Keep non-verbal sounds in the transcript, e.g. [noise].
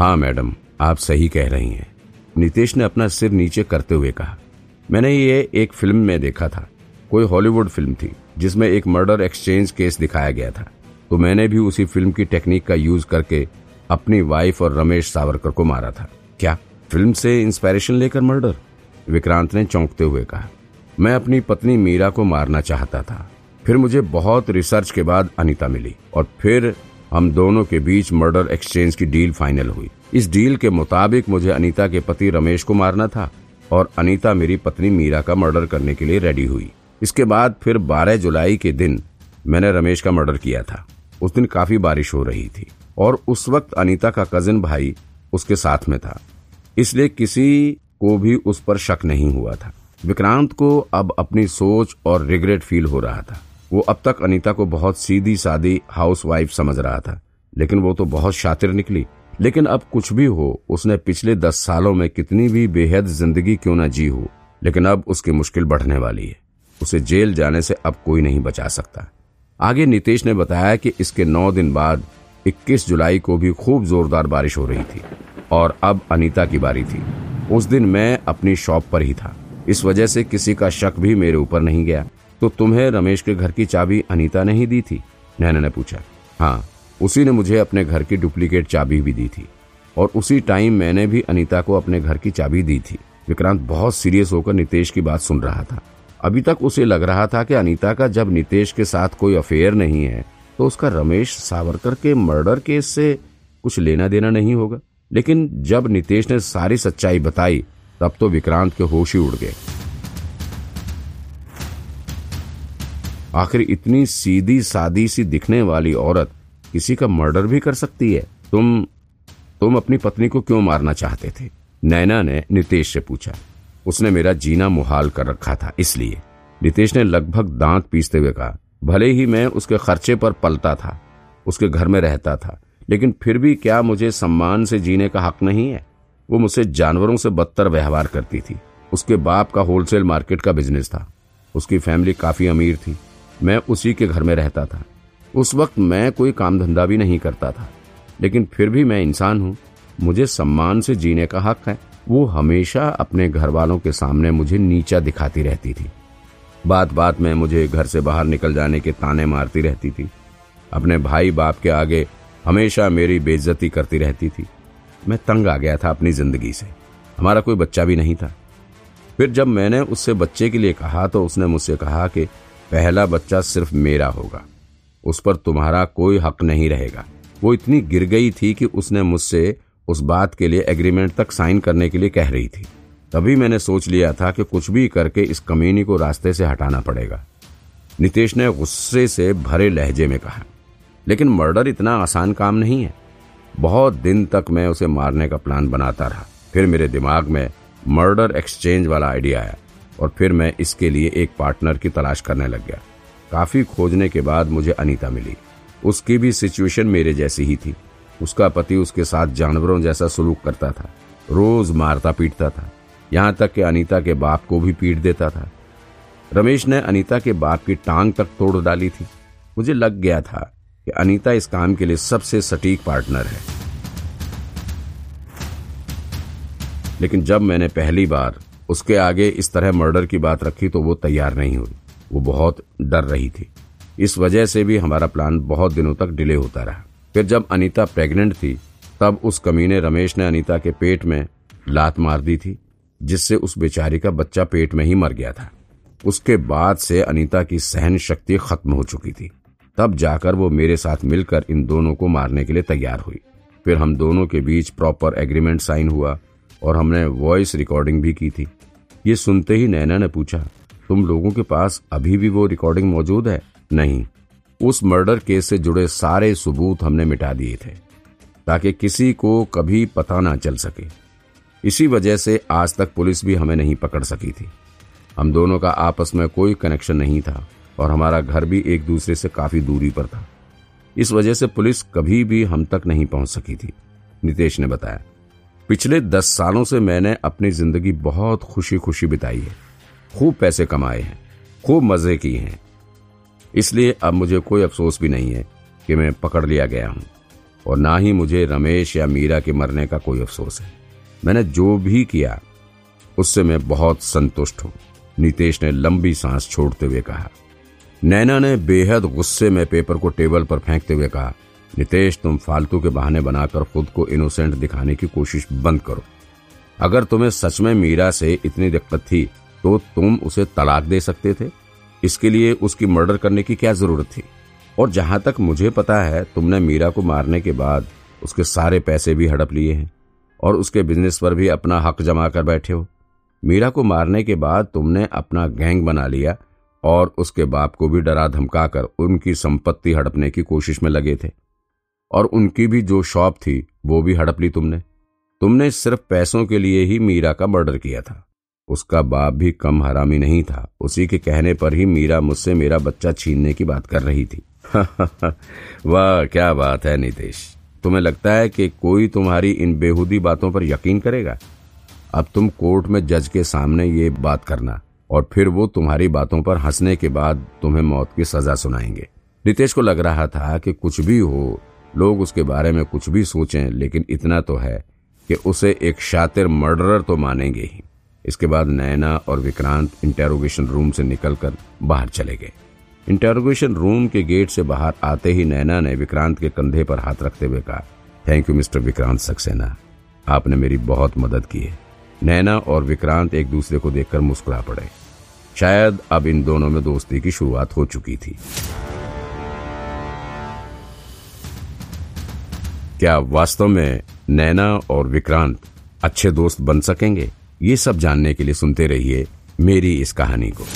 हाँ मैडम, आप सही कह रही हैं। नितेश ने अपना सिर नीचे करते हुए कहा। मैंने ये एक फ़िल्म में देखा था। कोई हॉलीवुड फ़िल्म थी, जिसमें एक मर्डर एक्सचेंज केस दिखाया गया था। तो मैंने भी उसी फ़िल्म की टेक्निक का यूज़ करके अपनी वाइफ और रमेश सावरकर को मारा था। क्या फ़िल्म से इंस्पायरेशन लेकर मर्डर? विक्रांत ने चौंकते हुए कहा। मैं अपनी पत्नी मीरा को मारना चाहता था। फिर मुझे बहुत रिसर्च के बाद अनिता मिली और फिर हम दोनों के बीच मर्डर एक्सचेंज की डील फाइनल हुई। इस डील के मुताबिक मुझे अनीता के पति रमेश को मारना था और अनीता मेरी पत्नी मीरा का मर्डर करने के लिए रेडी हुई। इसके बाद फिर 12 जुलाई के दिन मैंने रमेश का मर्डर किया था। उस दिन काफ़ी बारिश हो रही थी और उस वक्त अनीता का कजिन भाई उसके साथ में था। इसलिए किसी को भी उस पर शक नहीं हुआ था। विक्रांत को अब अपनी सोच और रिग्रेट फील हो रहा था। वो अब तक अनीता को बहुत सीधी सादी हाउस वाइफ समझ रहा था, लेकिन वो तो बहुत शातिर निकली। लेकिन अब कुछ भी हो, उसने पिछले दस सालों में कितनी भी बेहद ज़िंदगी क्यों न जी हो, लेकिन अब उसकी मुश्किल बढ़ने वाली है। उसे जेल जाने से अब कोई नहीं बचा सकता। आगे नितेश ने बताया कि इसके नौ दिन बाद 21 जुलाई को भी खूब जोरदार बारिश हो रही थी, और अब अनीता की बारी थी। उस दिन मैं अपनी शॉप पर ही था। इस वजह से किसी का शक भी मेरे ऊपर नहीं गया। तो तुम्हें रमेश के घर की चाबी अनीता ने ही दी थी? नैना ने पूछा। हाँ उसी ने मुझे अपने घर की डुप्लीकेट चाबी भी दी थी। और उसी टाइम मैंने भी अनीता को अपने घर की चाबी दी थी। विक्रांत बहुत सीरियस होकर नितेश की बात सुन रहा था। अभी तक उसे लग रहा था कि अनीता का जब नितेश के साथ कोई अफेयर नहीं है तो उसका रमेश सावरकर के मर्डर केस से कुछ लेना देना नहीं होगा। लेकिन जब नितेश ने सारी सच्चाई बताई, तब तो विक्रांत के होश ही उड़ गए। आखिर इतनी सीधी सादी सी दिखने वाली औरत किसी का मर्डर भी कर सकती है? तुम तुम अपनी पत्नी को क्यों मारना चाहते थे? नैना ने नितेश से पूछा। उसने मेरा जीना मुहाल कर रखा था, इसलिए। नितेश ने लगभग दांत पीसते हुए कहा, भले ही मैं उसके खर्चे पर पलता था, उसके घर में रहता था, लेकिन फिर भी क्या मुझे सम्मान से जीने का हक नहीं है? वो मुझसे जानवरों से बदतर व्यवहार करती थी। उसके बाप का होलसेल मार्केट का बिज़नेस था। उसकी फैमिली काफ़ी अमीर थी। मैं उसी के घर में रहता था। उस वक्त मैं कोई काम धंधा भी नहीं करता था। लेकिन फिर भी मैं इंसान हूँ। मुझे सम्मान से जीने का हक है। वो हमेशा अपने घर वालों के सामने मुझे नीचा दिखाती रहती थी। बात बात में मुझे घर से बाहर निकल जाने के ताने मारती रहती थी। अपने भाई बाप के आगे हमेशा मेरी बेइज्जती करती रहती थी। मैं तंग आ गया था अपनी ज़िंदगी से। हमारा कोई बच्चा भी नहीं था। फिर जब मैंने उससे बच्चे के लिए कहा तो उसने मुझसे कहा कि पहला बच्चा सिर्फ़ मेरा होगा। उस पर तुम्हारा कोई हक नहीं रहेगा। वो इतनी गिर गई थी कि उसने मुझसे उस बात के लिए एग्रीमेंट तक साइन करने के लिए कह रही थी। तभी मैंने सोच लिया था कि कुछ भी करके इस कमीनी को रास्ते से हटाना पड़ेगा। नितेश ने गुस्से से भरे लहजे में कहा, लेकिन मर्डर इतना आसान काम नहीं है। बहुत दिन तक मैं उसे मारने का प्लान बनाता रहा। फिर मेरे दिमाग में मर्डर एक्सचेंज वाला आइडिया आया। और फिर मैं इसके लिए एक पार्टनर की तलाश करने लग गया। काफ़ी खोजने के बाद मुझे अनीता मिली। उसकी भी सिचुएशन मेरे जैसी ही थी। उसका पति उसके साथ जानवरों जैसा सलूक करता था। रोज मारता पीटता था। यहाँ तक कि अनीता के बाप को भी पीट देता था। रमेश ने अनीता के बाप की टांग तक तोड़ डाली थी। मुझे लग गया था कि अनीता इस काम के लिए सबसे सटीक पार्टनर है। लेकिन जब मैंने पहली बार उसके आगे इस तरह मर्डर की बात रखी तो वो तैयार नहीं हुई। वो बहुत डर रही थी। इस वजह से भी हमारा प्लान बहुत दिनों तक डिले होता रहा। फिर जब अनीता प्रेग्नेंट थी, तब उस कमीने रमेश ने अनीता के पेट में लात मार दी थी, जिससे उस बेचारी का बच्चा पेट में ही मर गया था। उसके बाद से अनीता की सहन शक्ति खत्म हो चुकी थी। तब जाकर वो मेरे साथ मिलकर इन दोनों को मारने के लिए तैयार हुई। फिर हम दोनों के बीच प्रॉपर एग्रीमेंट साइन हुआ। और हमने वॉइस रिकॉर्डिंग भी की थी। ये सुनते ही नैना ने पूछा, तुम लोगों के पास अभी भी वो रिकॉर्डिंग मौजूद है? नहीं। उस मर्डर केस से जुड़े सारे सबूत हमने मिटा दिए थे, ताकि किसी को कभी पता ना चल सके। इसी वजह से आज तक पुलिस भी हमें नहीं पकड़ सकी थी। हम दोनों का आपस में कोई कनेक्शन नहीं था, और हमारा घर भी एक दूसरे से काफ़ी दूरी पर था। इस वजह से पुलिस कभी भी हम तक नहीं पहुँच सकी थी, नितेश ने बताया। पिछले दस सालों से मैंने अपनी ज़िंदगी बहुत खुशी खुशी बिताई है। खूब पैसे कमाए हैं, खूब मज़े किए हैं। इसलिए अब मुझे कोई अफसोस भी नहीं है कि मैं पकड़ लिया गया हूँ, और ना ही मुझे रमेश या मीरा के मरने का कोई अफसोस है। मैंने जो भी किया, उससे मैं बहुत संतुष्ट हूँ, नितेश ने लंबी सांस छोड़ते हुए कहा। नैना ने बेहद गुस्से में पेपर को टेबल पर फेंकते हुए कहा नितेश, तुम फालतू के बहाने बनाकर खुद को इनोसेंट दिखाने की कोशिश बंद करो। अगर तुम्हें सच में मीरा से इतनी दिक्कत थी तो तुम उसे तलाक दे सकते थे। इसके लिए उसकी मर्डर करने की क्या ज़रूरत थी? और जहाँ तक मुझे पता है, तुमने मीरा को मारने के बाद उसके सारे पैसे भी हड़प लिए हैं, और उसके बिज़नेस पर भी अपना हक जमा कर बैठे हो। मीरा को मारने के बाद तुमने अपना गैंग बना लिया, और उसके बाप को भी डरा धमकाकर उनकी संपत्ति हड़पने की कोशिश में लगे थे। और उनकी भी जो शॉप थी, वो भी हड़प ली तुमने। तुमने सिर्फ़ पैसों के लिए ही मीरा का मर्डर किया था। उसका बाप भी कम हरामी नहीं था। उसी के कहने पर ही मीरा मुझसे मेरा बच्चा छीनने की बात कर रही थी। [laughs] वाह, क्या बात है नितेश। तुम्हें लगता है कि कोई तुम्हारी इन बेहूदी बातों पर यकीन करेगा? अब तुम कोर्ट में जज के सामने ये बात करना, और फिर वो तुम्हारी बातों पर हंसने के बाद तुम्हें मौत की सजा सुनाएँगे। रितेश को लग रहा था कि कुछ भी हो लोग उसके बारे में कुछ भी सोचें, लेकिन इतना तो है कि उसे एक शातिर मर्डरर तो मानेंगे ही। इसके बाद नैना और विक्रांत इंटेरोगेशन रूम से निकलकर बाहर चले गए। इंटेरोगेशन रूम के गेट से बाहर आते ही नैना ने विक्रांत के कंधे पर हाथ रखते हुए कहा thank you mister Vikrant Saxena. आपने मेरी बहुत मदद की है। नैना और विक्रांत एक दूसरे को देखकर मुस्कुरा पड़े। शायद अब इन दोनों में दोस्ती की शुरुआत हो चुकी थी। क्या वास्तव में नैना और विक्रांत अच्छे दोस्त बन सकेंगे? ये सब जानने के लिए सुनते रहिए मेरी इस कहानी को।